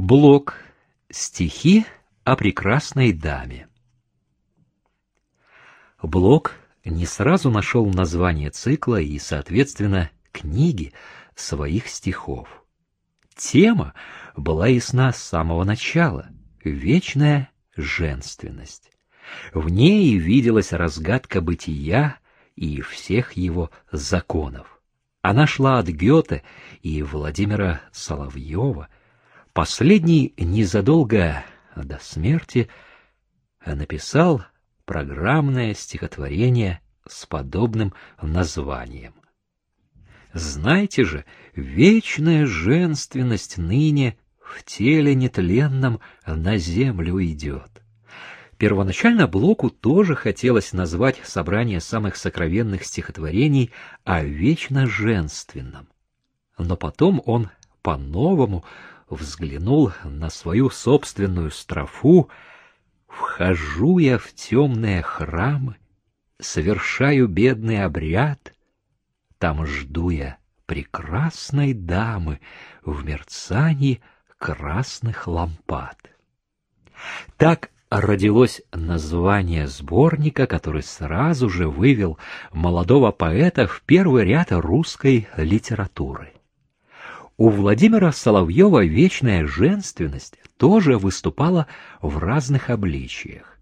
Блок. Стихи о прекрасной даме. Блок не сразу нашел название цикла и, соответственно, книги своих стихов. Тема была ясна с самого начала — вечная женственность. В ней виделась разгадка бытия и всех его законов. Она шла от Гёте и Владимира Соловьева — Последний незадолго до смерти написал программное стихотворение с подобным названием. Знаете же, вечная женственность ныне в теле нетленном на землю идет. Первоначально Блоку тоже хотелось назвать собрание самых сокровенных стихотворений о вечно женственном. Но потом он по-новому взглянул на свою собственную строфу, «Вхожу я в темные храмы, совершаю бедный обряд, там жду я прекрасной дамы в мерцании красных лампад». Так родилось название сборника, который сразу же вывел молодого поэта в первый ряд русской литературы. У Владимира Соловьева вечная женственность тоже выступала в разных обличиях.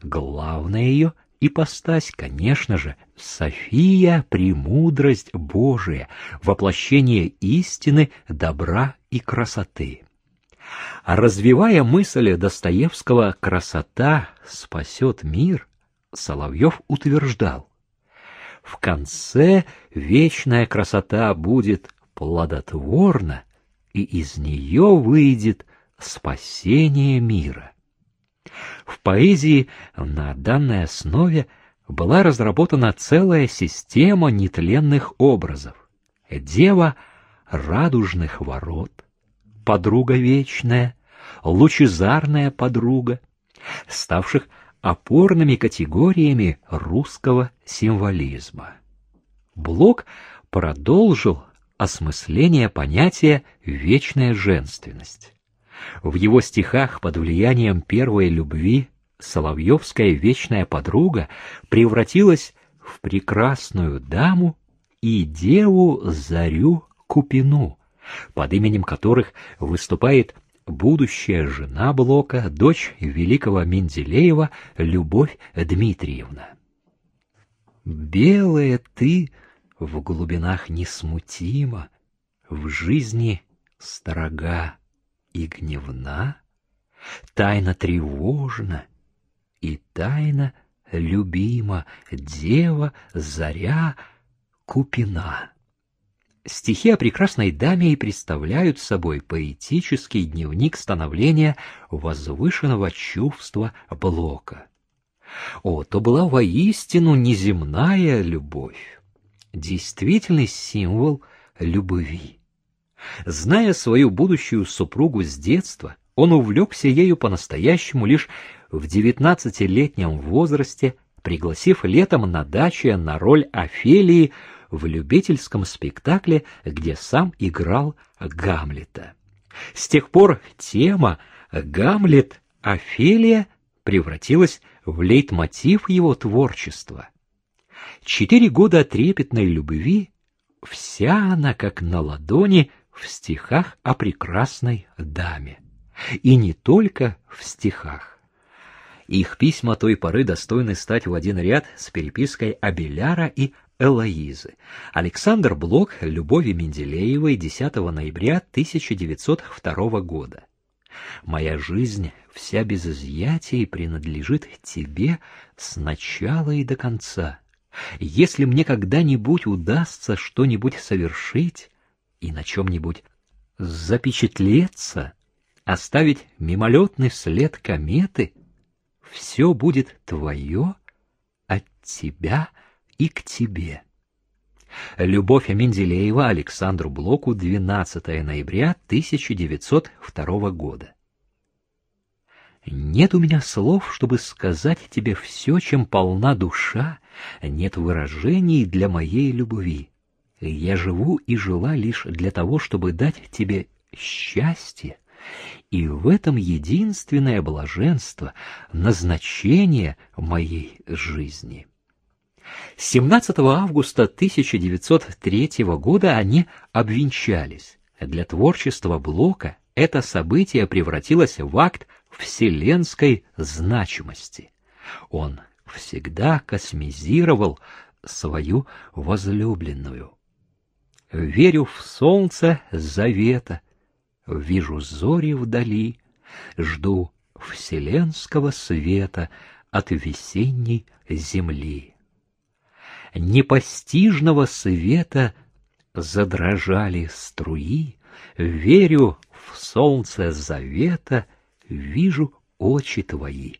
Главная ее ипостась, конечно же, София — премудрость Божия, воплощение истины, добра и красоты. Развивая мысль Достоевского «красота спасет мир», Соловьев утверждал, в конце вечная красота будет плодотворна, и из нее выйдет спасение мира. В поэзии на данной основе была разработана целая система нетленных образов. Дева радужных ворот, подруга вечная, лучезарная подруга, ставших опорными категориями русского символизма. Блок продолжил осмысление понятия «вечная женственность». В его стихах под влиянием первой любви Соловьевская вечная подруга превратилась в прекрасную даму и деву Зарю Купину, под именем которых выступает будущая жена Блока, дочь великого Менделеева Любовь Дмитриевна. «Белая ты, — в глубинах несмутима, в жизни строга и гневна, тайна тревожна и тайна любима, дева, заря, купина. Стихи о прекрасной даме и представляют собой поэтический дневник становления возвышенного чувства Блока. О, то была воистину неземная любовь действительный символ любви. Зная свою будущую супругу с детства, он увлекся ею по-настоящему лишь в девятнадцатилетнем возрасте, пригласив летом на даче на роль Офелии в любительском спектакле, где сам играл Гамлета. С тех пор тема «Гамлет-Офелия» превратилась в лейтмотив его творчества — Четыре года трепетной любви, вся она как на ладони в стихах о прекрасной даме. И не только в стихах. Их письма той поры достойны стать в один ряд с перепиской Абеляра и Элоизы. Александр Блок Любови Менделеевой 10 ноября 1902 года. Моя жизнь вся без изъятий принадлежит тебе с начала и до конца. Если мне когда-нибудь удастся что-нибудь совершить и на чем-нибудь запечатлеться, оставить мимолетный след кометы, все будет твое от тебя и к тебе. Любовь Менделеева Александру Блоку 12 ноября 1902 года. Нет у меня слов, чтобы сказать тебе все, чем полна душа, нет выражений для моей любви. Я живу и жила лишь для того, чтобы дать тебе счастье И в этом единственное блаженство, назначение моей жизни. 17 августа 1903 года они обвенчались. Для творчества Блока это событие превратилось в акт вселенской значимости. Он всегда космизировал свою возлюбленную. Верю в солнце завета, вижу зори вдали, жду вселенского света от весенней земли. Непостижного света задрожали струи, верю в солнце завета, вижу очи твои.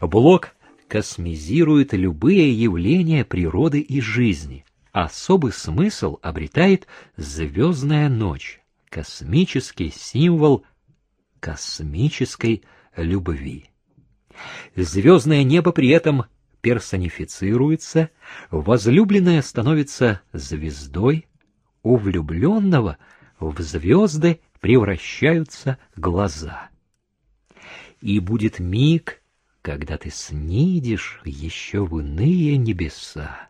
Блок космизирует любые явления природы и жизни. Особый смысл обретает звездная ночь, космический символ космической любви. Звездное небо при этом персонифицируется, возлюбленная становится звездой, у влюбленного в звезды превращаются глаза. И будет миг, когда ты снидишь еще в иные небеса,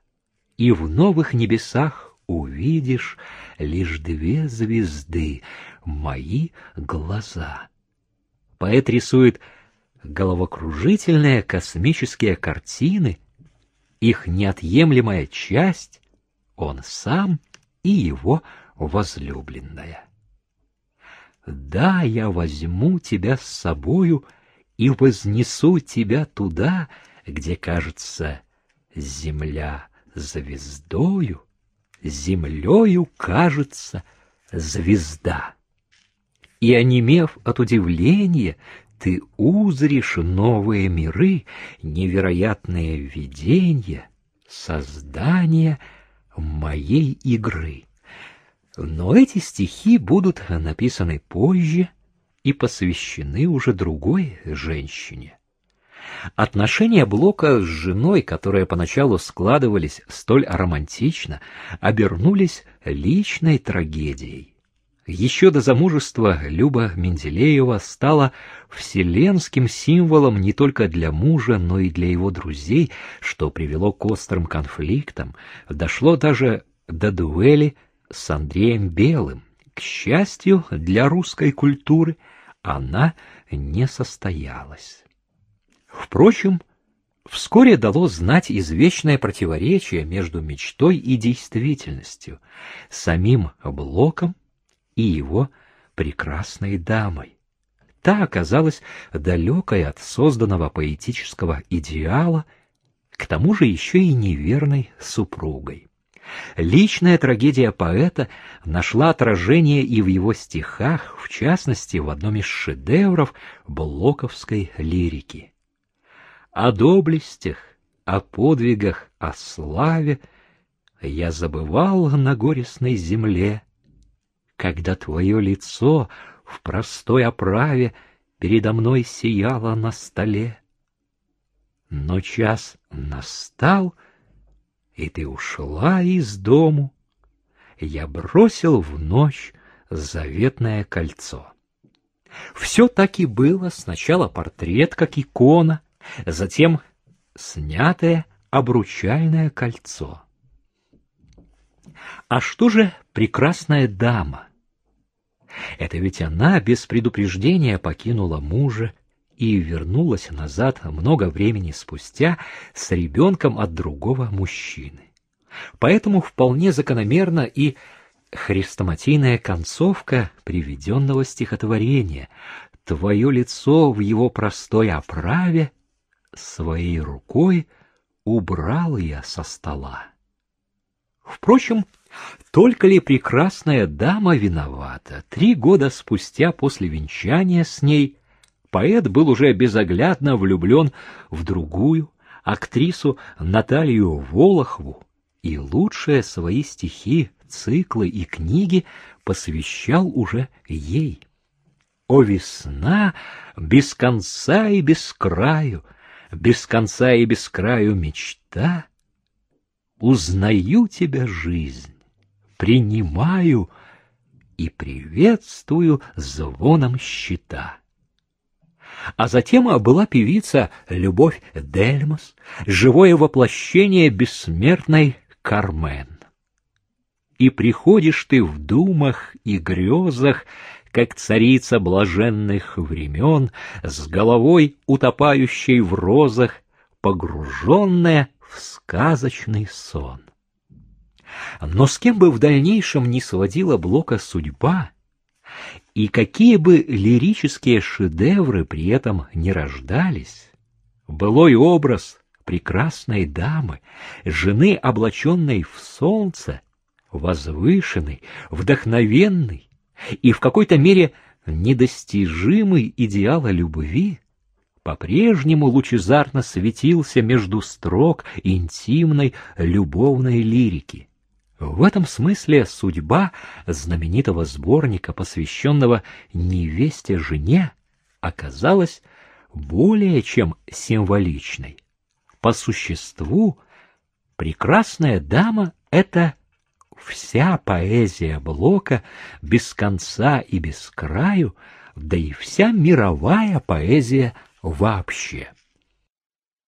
и в новых небесах увидишь лишь две звезды, мои глаза. Поэт рисует головокружительные космические картины, их неотъемлемая часть — он сам и его возлюбленная. Да, я возьму тебя с собою и вознесу тебя туда, где, кажется, земля звездою, землею кажется звезда. И, онемев от удивления, ты узришь новые миры, невероятные видения, создания моей игры. Но эти стихи будут написаны позже и посвящены уже другой женщине. Отношения Блока с женой, которые поначалу складывались столь романтично, обернулись личной трагедией. Еще до замужества Люба Менделеева стала вселенским символом не только для мужа, но и для его друзей, что привело к острым конфликтам, дошло даже до дуэли с Андреем Белым. К счастью для русской культуры, она не состоялась. Впрочем, вскоре дало знать извечное противоречие между мечтой и действительностью, самим Блоком и его прекрасной дамой. Та оказалась далекой от созданного поэтического идеала, к тому же еще и неверной супругой. Личная трагедия поэта нашла отражение и в его стихах, в частности, в одном из шедевров блоковской лирики. О доблестях, о подвигах, о славе я забывал на горестной земле, когда твое лицо в простой оправе передо мной сияло на столе. Но час настал, и ты ушла из дому. Я бросил в ночь заветное кольцо. Все так и было. Сначала портрет, как икона, затем снятое обручальное кольцо. А что же прекрасная дама? Это ведь она без предупреждения покинула мужа и вернулась назад много времени спустя с ребенком от другого мужчины. Поэтому вполне закономерна и хрестоматийная концовка приведенного стихотворения «Твое лицо в его простой оправе своей рукой убрал я со стола». Впрочем, только ли прекрасная дама виновата? Три года спустя после венчания с ней поэт был уже безоглядно влюблен в другую, актрису Наталью Волохву, и лучшие свои стихи, циклы и книги посвящал уже ей. О весна без конца и без краю, без конца и без краю мечта, узнаю тебя, жизнь принимаю и приветствую звоном щита. А затем была певица Любовь Дельмас, живое воплощение бессмертной Кармен. И приходишь ты в думах и грезах, как царица блаженных времен, с головой утопающей в розах, погруженная в сказочный сон. Но с кем бы в дальнейшем не сводила Блока судьба, и какие бы лирические шедевры при этом не рождались, былой образ прекрасной дамы, жены, облаченной в солнце, возвышенный, вдохновенный и в какой-то мере недостижимый идеала любви, по-прежнему лучезарно светился между строк интимной любовной лирики. В этом смысле судьба знаменитого сборника, посвященного невесте жене, оказалась более чем символичной. По существу прекрасная дама — это вся поэзия Блока без конца и без краю, да и вся мировая поэзия вообще.